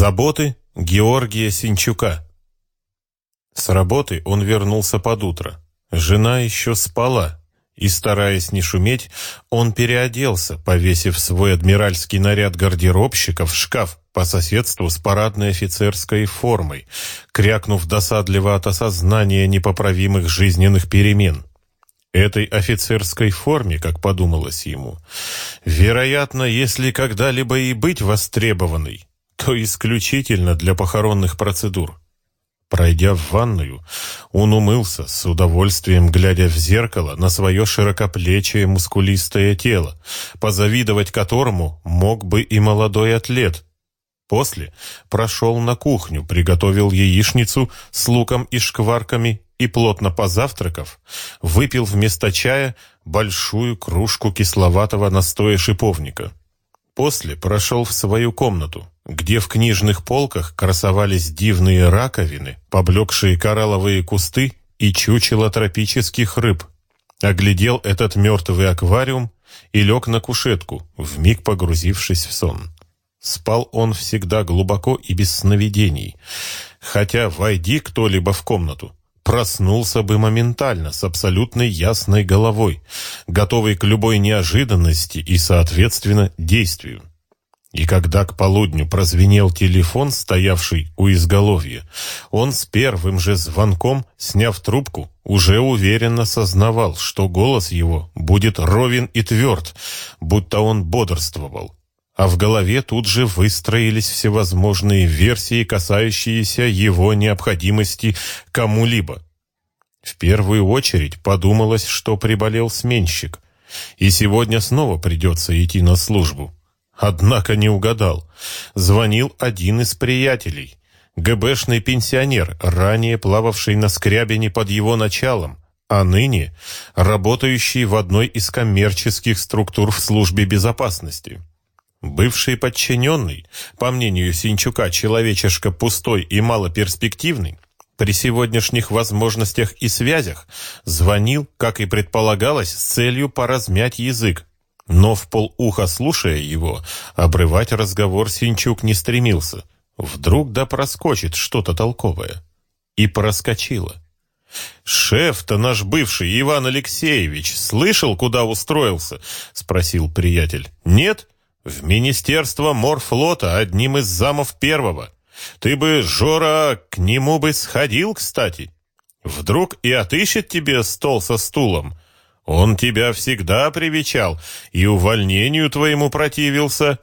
Заботы Георгия Синчука. С работы он вернулся под утро. Жена еще спала, и, стараясь не шуметь, он переоделся, повесив свой адмиральский наряд гардеробщика в шкаф по соседству с парадной офицерской формой, крякнув досадливо от осознания непоправимых жизненных перемен. Этой офицерской форме, как подумалось ему, вероятно, если когда-либо и быть востребованной, то исключительно для похоронных процедур. Пройдя в ванную, он умылся, с удовольствием глядя в зеркало на свое широкоплечие мускулистое тело, позавидовать которому мог бы и молодой атлет. После прошел на кухню, приготовил яичницу с луком и шкварками и, плотно позавтракав, выпил вместо чая большую кружку кисловатого настоя шиповника. После прошел в свою комнату, где в книжных полках красовались дивные раковины, поблекшие коралловые кусты и чучело тропических рыб. Оглядел этот мертвый аквариум и лег на кушетку, вмиг погрузившись в сон. Спал он всегда глубоко и без сновидений, хотя, войди кто-либо в комнату, проснулся бы моментально, с абсолютно ясной головой, готовый к любой неожиданности и, соответственно, действию. И когда к полудню прозвенел телефон, стоявший у изголовья, он с первым же звонком, сняв трубку, уже уверенно сознавал, что голос его будет ровен и тверд, будто он бодрствовал. А в голове тут же выстроились всевозможные версии, касающиеся его необходимости кому-либо. В первую очередь подумалось, что приболел сменщик, и сегодня снова придется идти на службу. Однако не угадал. Звонил один из приятелей. ГБшный пенсионер, ранее плававший на Скрябине под его началом, а ныне работающий в одной из коммерческих структур в службе безопасности. Бывший подчиненный, по мнению Синчука, человечешка пустой и малоперспективный, при сегодняшних возможностях и связях звонил, как и предполагалось, с целью поразмять язык, но в полуха слушая его, обрывать разговор Синчук не стремился. Вдруг да проскочит что-то толковое. И проскочило. «Шеф-то наш бывший, Иван Алексеевич, слышал, куда устроился?» — спросил приятель. «Нет? В Министерство морфлота, одним из замов первого. Ты бы, Жора, к нему бы сходил, кстати. Вдруг и отыщет тебе стол со стулом. Он тебя всегда привечал и увольнению твоему противился.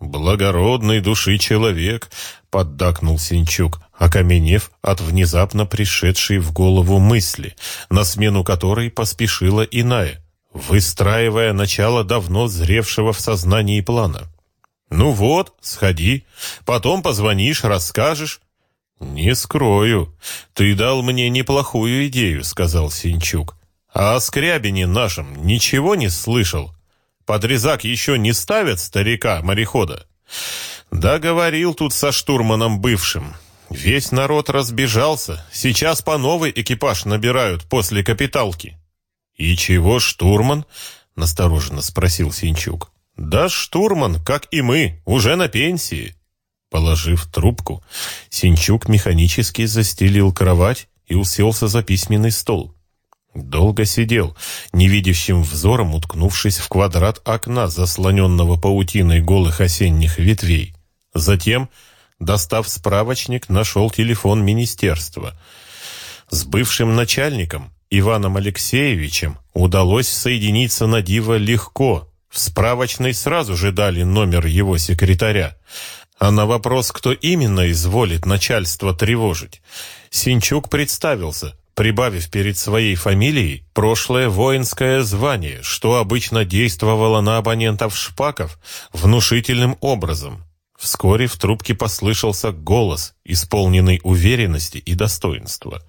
Благородной души человек, поддакнул Синчук, окаменев от внезапно пришедшей в голову мысли, на смену которой поспешила иная, выстраивая начало давно зревшего в сознании плана. «Ну вот, сходи, потом позвонишь, расскажешь». «Не скрою, ты дал мне неплохую идею», — сказал Синчук. А о Скрябине нашем ничего не слышал? Подрезак еще не ставят старика-морехода? Да говорил тут со штурманом бывшим. Весь народ разбежался. Сейчас по новый экипаж набирают после капиталки. И чего штурман? Настороженно спросил Синчук. Да штурман, как и мы, уже на пенсии. Положив трубку, Синчук механически застелил кровать и уселся за письменный стол. Долго сидел, невидящим взором уткнувшись в квадрат окна, заслоненного паутиной голых осенних ветвей. Затем, достав справочник, нашел телефон министерства. С бывшим начальником, Иваном Алексеевичем, удалось соединиться на диво легко. В справочной сразу же дали номер его секретаря. А на вопрос, кто именно изволит начальство тревожить, Синчук представился, прибавив перед своей фамилией прошлое воинское звание, что обычно действовало на абонентов шпаков внушительным образом. Вскоре в трубке послышался голос, исполненный уверенности и достоинства.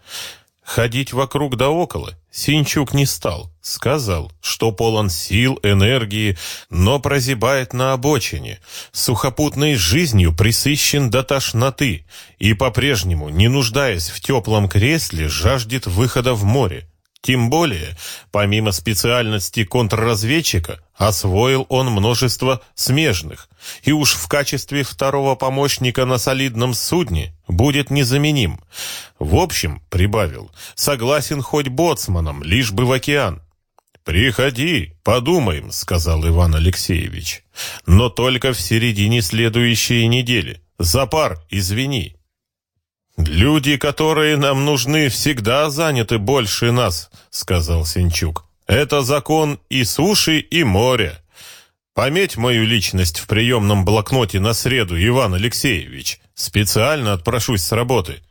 Ходить вокруг да около Синчук не стал. Сказал, что полон сил, энергии, но прозябает на обочине, сухопутной жизнью присыщен до тошноты и по-прежнему, не нуждаясь в теплом кресле, жаждет выхода в море. Тем более, помимо специальности контрразведчика, Освоил он множество смежных, и уж в качестве второго помощника на солидном судне будет незаменим. В общем, прибавил, согласен хоть боцманом, лишь бы в океан. «Приходи, подумаем», — сказал Иван Алексеевич. «Но только в середине следующей недели. За пар, извини». «Люди, которые нам нужны, всегда заняты больше нас», — сказал Сенчук. «Это закон и суши, и моря. Пометь мою личность в приемном блокноте на среду, Иван Алексеевич. Специально отпрошусь с работы».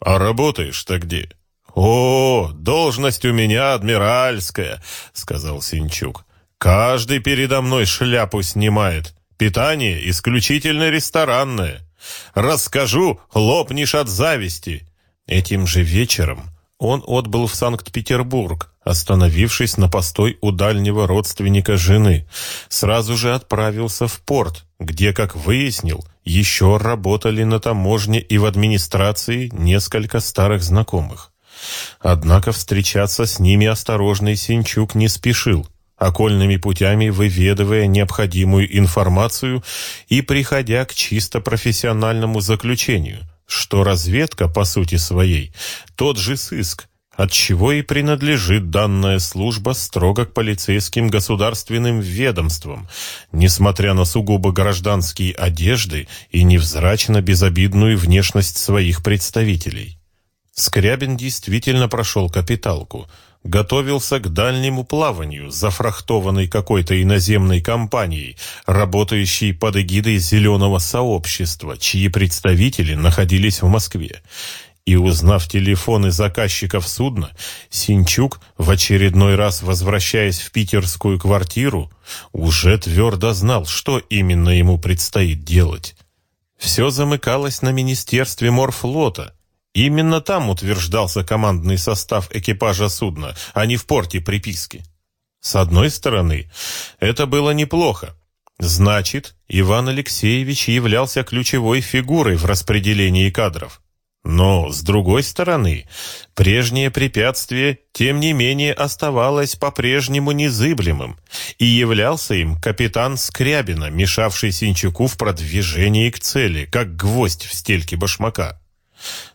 «А работаешь-то где?» «О, должность у меня адмиральская», — сказал Синчук. «Каждый передо мной шляпу снимает. Питание исключительно ресторанное. Расскажу, лопнешь от зависти». Этим же вечером он отбыл в Санкт-Петербург, остановившись на постой у дальнего родственника жены. Сразу же отправился в порт, где, как выяснил, еще работали на таможне и в администрации несколько старых знакомых. Однако встречаться с ними осторожный Синчук не спешил окольными путями выведывая необходимую информацию и приходя к чисто профессиональному заключению, что разведка, по сути своей, тот же сыск, от чего и принадлежит данная служба строго к полицейским государственным ведомствам, несмотря на сугубо гражданские одежды и невзрачно безобидную внешность своих представителей. Скрябин действительно прошел капиталку – готовился к дальнему плаванию, зафрахтованной какой-то иноземной компанией, работающей под эгидой зеленого сообщества, чьи представители находились в Москве. И узнав телефоны заказчиков судна, Синчук, в очередной раз возвращаясь в питерскую квартиру, уже твердо знал, что именно ему предстоит делать. Все замыкалось на Министерстве морфлота, Именно там утверждался командный состав экипажа судна, а не в порте приписки. С одной стороны, это было неплохо. Значит, Иван Алексеевич являлся ключевой фигурой в распределении кадров. Но, с другой стороны, прежнее препятствие, тем не менее, оставалось по-прежнему незыблемым, и являлся им капитан Скрябина, мешавший Синчуку в продвижении к цели, как гвоздь в стельке башмака.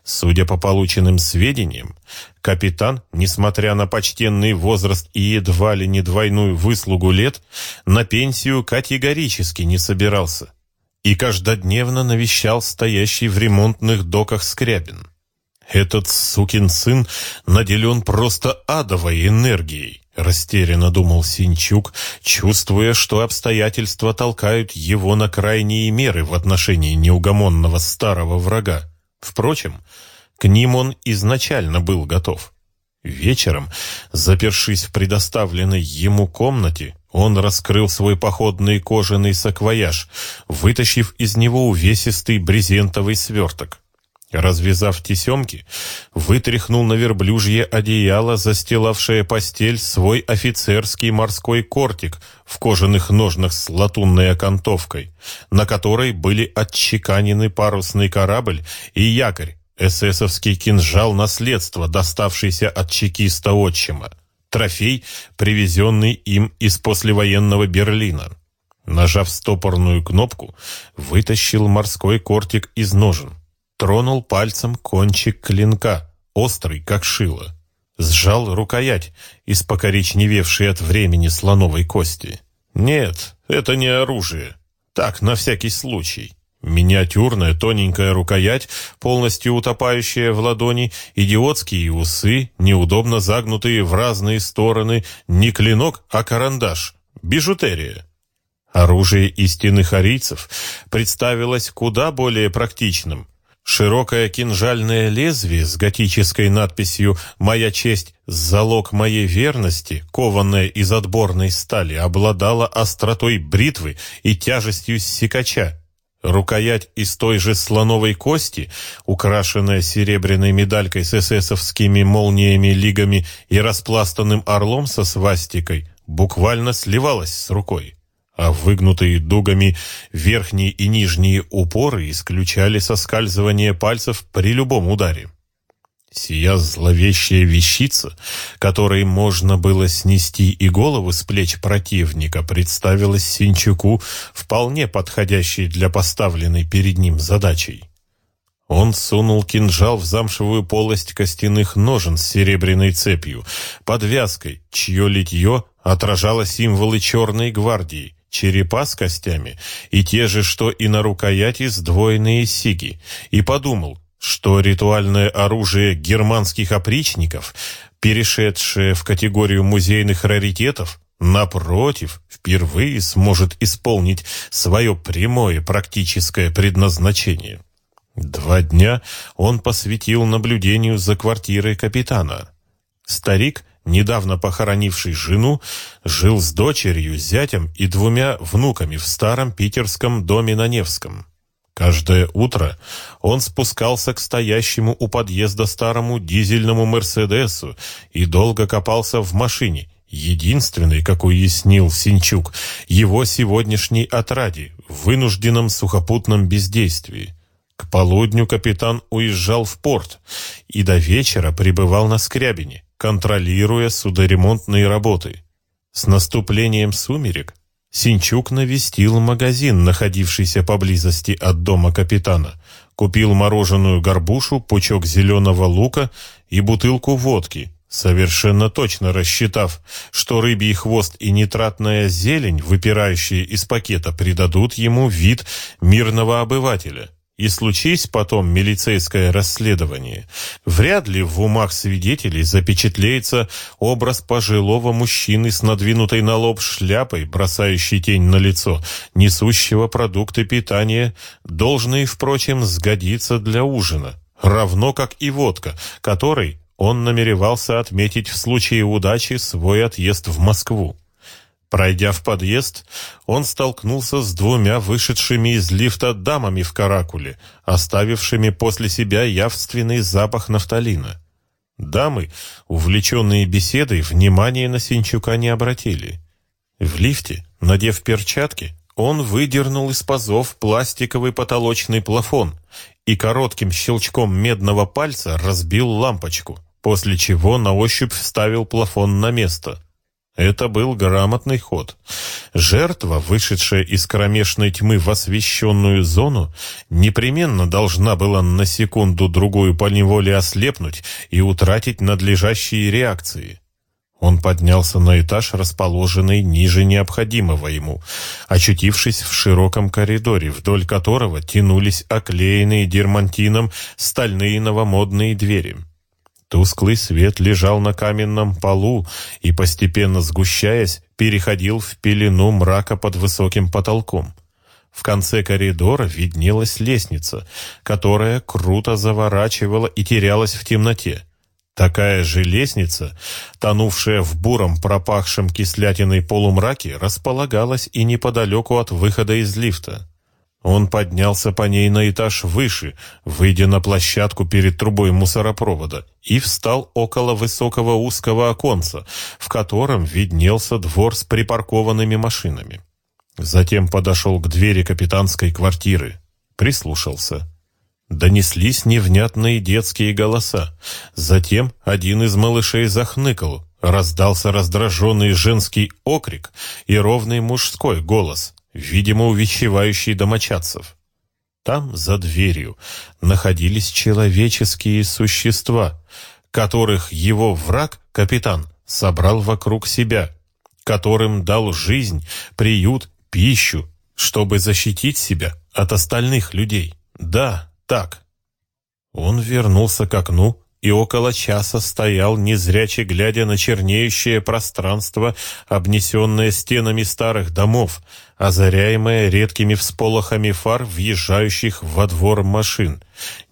Судя по полученным сведениям, капитан, несмотря на почтенный возраст и едва ли не двойную выслугу лет, на пенсию категорически не собирался и каждодневно навещал стоящий в ремонтных доках Скрябин. Этот сукин сын наделен просто адовой энергией, растерянно думал Синчук, чувствуя, что обстоятельства толкают его на крайние меры в отношении неугомонного старого врага. Впрочем, к ним он изначально был готов. Вечером, запершись в предоставленной ему комнате, он раскрыл свой походный кожаный саквояж, вытащив из него увесистый брезентовый сверток. Развязав тесемки, вытряхнул на верблюжье одеяло, застилавшее постель, свой офицерский морской кортик в кожаных ножнах с латунной окантовкой, на которой были отчеканены парусный корабль и якорь, эсэсовский кинжал наследства, доставшийся от чекиста отчима, трофей, привезенный им из послевоенного Берлина. Нажав стопорную кнопку, вытащил морской кортик из ножен тронул пальцем кончик клинка, острый, как шило. Сжал рукоять, из покоричневевшей от времени слоновой кости. Нет, это не оружие. Так, на всякий случай. Миниатюрная тоненькая рукоять, полностью утопающая в ладони, идиотские усы, неудобно загнутые в разные стороны, не клинок, а карандаш, бижутерия. Оружие истинных арийцев представилось куда более практичным, Широкое кинжальное лезвие с готической надписью «Моя честь – залог моей верности», кованное из отборной стали, обладало остротой бритвы и тяжестью секача. Рукоять из той же слоновой кости, украшенная серебряной медалькой с эсэсовскими молниями, лигами и распластанным орлом со свастикой, буквально сливалась с рукой а выгнутые дугами верхние и нижние упоры исключали соскальзывание пальцев при любом ударе. Сия зловещая вещица, которой можно было снести и голову с плеч противника, представилась Синчуку вполне подходящей для поставленной перед ним задачей. Он сунул кинжал в замшевую полость костяных ножен с серебряной цепью, подвязкой, чье литье отражало символы Черной гвардии, черепа с костями и те же, что и на рукояти сдвоенные сиги, и подумал, что ритуальное оружие германских опричников, перешедшее в категорию музейных раритетов, напротив, впервые сможет исполнить свое прямое практическое предназначение. Два дня он посвятил наблюдению за квартирой капитана. Старик, недавно похоронивший жену, жил с дочерью, зятем и двумя внуками в старом питерском доме на Невском. Каждое утро он спускался к стоящему у подъезда старому дизельному «Мерседесу» и долго копался в машине, единственный, как уяснил Синчук, его сегодняшней отраде, в вынужденном сухопутном бездействии. К полудню капитан уезжал в порт и до вечера пребывал на Скрябине, контролируя судоремонтные работы. С наступлением сумерек Синчук навестил магазин, находившийся поблизости от дома капитана, купил мороженую горбушу, пучок зеленого лука и бутылку водки, совершенно точно рассчитав, что рыбий хвост и нитратная зелень, выпирающие из пакета, придадут ему вид мирного обывателя. И случись потом милицейское расследование, вряд ли в умах свидетелей запечатлеется образ пожилого мужчины с надвинутой на лоб шляпой, бросающей тень на лицо, несущего продукты питания, должные, впрочем, сгодиться для ужина, равно как и водка, которой он намеревался отметить в случае удачи свой отъезд в Москву. Пройдя в подъезд, он столкнулся с двумя вышедшими из лифта дамами в каракуле, оставившими после себя явственный запах нафталина. Дамы, увлеченные беседой, внимания на Синчука не обратили. В лифте, надев перчатки, он выдернул из пазов пластиковый потолочный плафон и коротким щелчком медного пальца разбил лампочку, после чего на ощупь вставил плафон на место — это был грамотный ход. Жертва, вышедшая из кромешной тьмы в освещенную зону, непременно должна была на секунду-другую по неволе ослепнуть и утратить надлежащие реакции. Он поднялся на этаж, расположенный ниже необходимого ему, очутившись в широком коридоре, вдоль которого тянулись оклеенные дермантином стальные новомодные двери. Тусклый свет лежал на каменном полу и, постепенно сгущаясь, переходил в пелену мрака под высоким потолком. В конце коридора виднелась лестница, которая круто заворачивала и терялась в темноте. Такая же лестница, тонувшая в буром пропахшем кислятиной полумраке, располагалась и неподалеку от выхода из лифта. Он поднялся по ней на этаж выше, выйдя на площадку перед трубой мусоропровода, и встал около высокого узкого оконца, в котором виднелся двор с припаркованными машинами. Затем подошел к двери капитанской квартиры, прислушался. Донеслись невнятные детские голоса. Затем один из малышей захныкал, раздался раздраженный женский окрик и ровный мужской голос — видимо, увещевающий домочадцев. Там, за дверью, находились человеческие существа, которых его враг, капитан, собрал вокруг себя, которым дал жизнь, приют, пищу, чтобы защитить себя от остальных людей. Да, так. Он вернулся к окну и около часа стоял, незряче глядя на чернеющее пространство, обнесенное стенами старых домов, озаряемое редкими всполохами фар въезжающих во двор машин,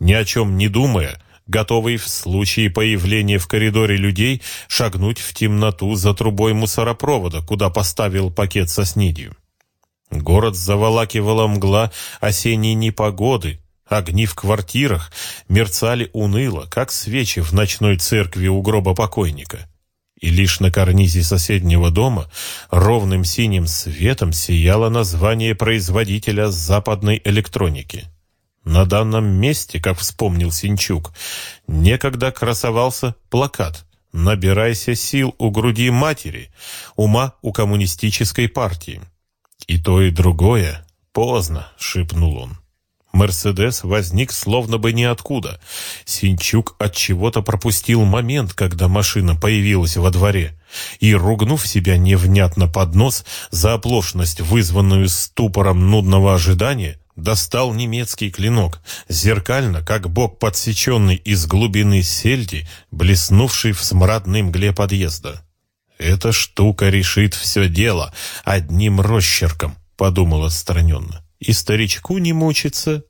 ни о чем не думая, готовый в случае появления в коридоре людей шагнуть в темноту за трубой мусоропровода, куда поставил пакет со снидью. Город заволакивала мгла осенней непогоды, Огни в квартирах мерцали уныло, как свечи в ночной церкви у гроба покойника. И лишь на карнизе соседнего дома ровным синим светом сияло название производителя западной электроники. на данном месте, как вспомнил Синчук, некогда красовался плакат «Набирайся сил у груди матери, ума у коммунистической партии». И то, и другое поздно, шепнул он. Мерседес возник словно бы ниоткуда. Синчук от чего-то пропустил момент, когда машина появилась во дворе, и, ругнув себя невнятно под нос за оплошность, вызванную ступором нудного ожидания, достал немецкий клинок, зеркально, как бок подсеченный из глубины сельди, блеснувший в смрадной мгле подъезда. «Эта штука решит все дело одним росчерком», — подумал отстраненно и старичку не мучиться.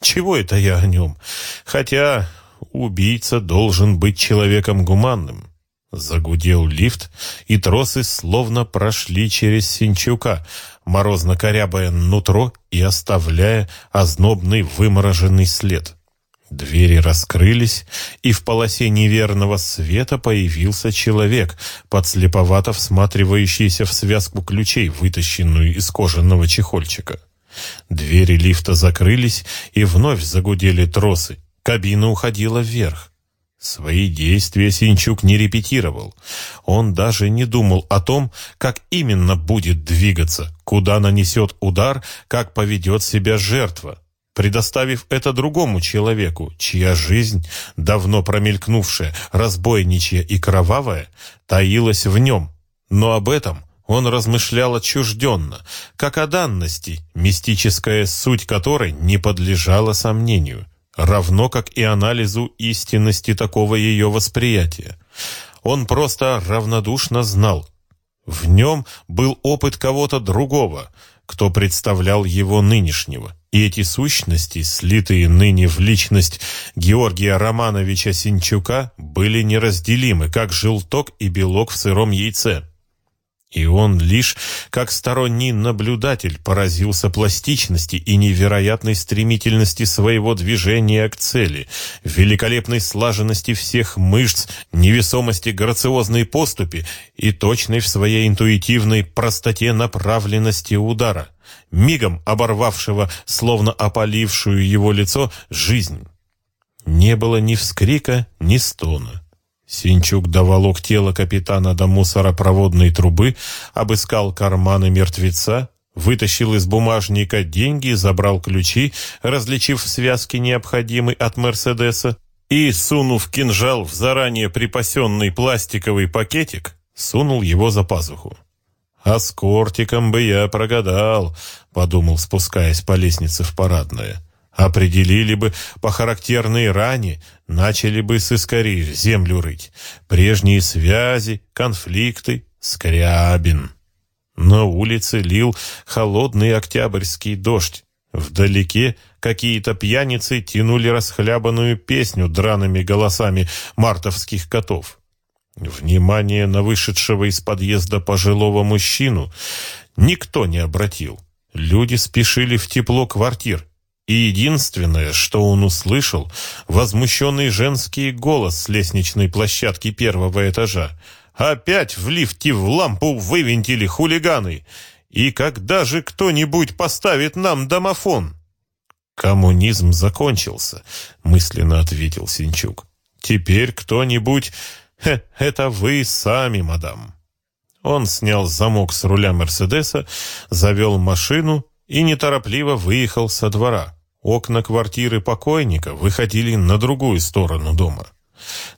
Чего это я о нем? Хотя убийца должен быть человеком гуманным. Загудел лифт, и тросы словно прошли через Синчука, морозно корябая нутро и оставляя ознобный вымороженный след. Двери раскрылись, и в полосе неверного света появился человек, подслеповато всматривающийся в связку ключей, вытащенную из кожаного чехольчика. Двери лифта закрылись, и вновь загудели тросы. Кабина уходила вверх. Свои действия Синчук не репетировал. Он даже не думал о том, как именно будет двигаться, куда нанесет удар, как поведет себя жертва, предоставив это другому человеку, чья жизнь, давно промелькнувшая, разбойничья и кровавая, таилась в нем. Но об этом он размышлял отчужденно, как о данности, мистическая суть которой не подлежала сомнению, равно как и анализу истинности такого ее восприятия. Он просто равнодушно знал. В нем был опыт кого-то другого, кто представлял его нынешнего. И эти сущности, слитые ныне в личность Георгия Романовича Синчука, были неразделимы, как желток и белок в сыром яйце. И он лишь, как сторонний наблюдатель, поразился пластичности и невероятной стремительности своего движения к цели, великолепной слаженности всех мышц, невесомости грациозной поступи и точной в своей интуитивной простоте направленности удара, мигом оборвавшего, словно опалившую его лицо, жизнь. Не было ни вскрика, ни стона. Синчук доволок тело капитана до мусоропроводной трубы, обыскал карманы мертвеца, вытащил из бумажника деньги, забрал ключи, различив в связке необходимый от «Мерседеса», и, сунув кинжал в заранее припасенный пластиковый пакетик, сунул его за пазуху. «А с кортиком бы я прогадал», — подумал, спускаясь по лестнице в парадное. Определили бы по характерной ране, начали бы с искорей землю рыть. Прежние связи, конфликты, скрябин. На улице лил холодный октябрьский дождь. Вдалеке какие-то пьяницы тянули расхлябанную песню драными голосами мартовских котов. Внимание на вышедшего из подъезда пожилого мужчину никто не обратил. Люди спешили в тепло квартир, и единственное, что он услышал, возмущенный женский голос с лестничной площадки первого этажа. «Опять в лифте в лампу вывинтили хулиганы! И когда же кто-нибудь поставит нам домофон?» «Коммунизм закончился», — мысленно ответил Синчук. «Теперь кто-нибудь... Это вы сами, мадам». Он снял замок с руля Мерседеса, завел машину и неторопливо выехал со двора. Окна квартиры покойника выходили на другую сторону дома.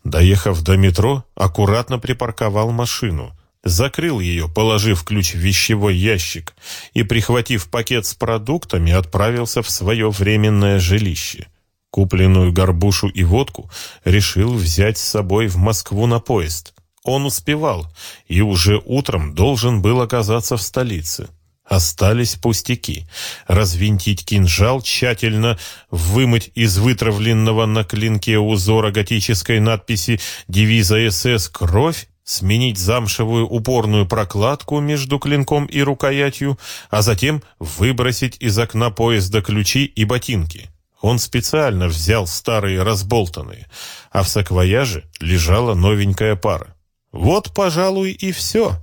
Доехав до метро, аккуратно припарковал машину, закрыл ее, положив ключ в вещевой ящик и, прихватив пакет с продуктами, отправился в свое временное жилище. Купленную горбушу и водку решил взять с собой в Москву на поезд. Он успевал и уже утром должен был оказаться в столице. Остались пустяки. Развинтить кинжал, тщательно вымыть из вытравленного на клинке узора готической надписи девиза СС «Кровь», сменить замшевую упорную прокладку между клинком и рукоятью, а затем выбросить из окна поезда ключи и ботинки. Он специально взял старые разболтанные, а в саквояже лежала новенькая пара. Вот, пожалуй, и все.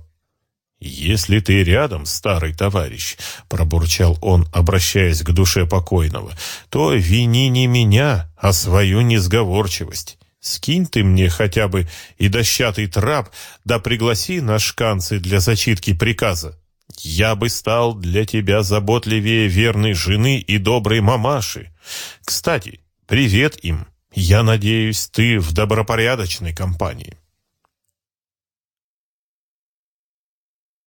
«Если ты рядом, старый товарищ», — пробурчал он, обращаясь к душе покойного, «то вини не меня, а свою несговорчивость. Скинь ты мне хотя бы и дощатый трап, да пригласи на шканцы для зачитки приказа. Я бы стал для тебя заботливее верной жены и доброй мамаши. Кстати, привет им. Я надеюсь, ты в добропорядочной компании».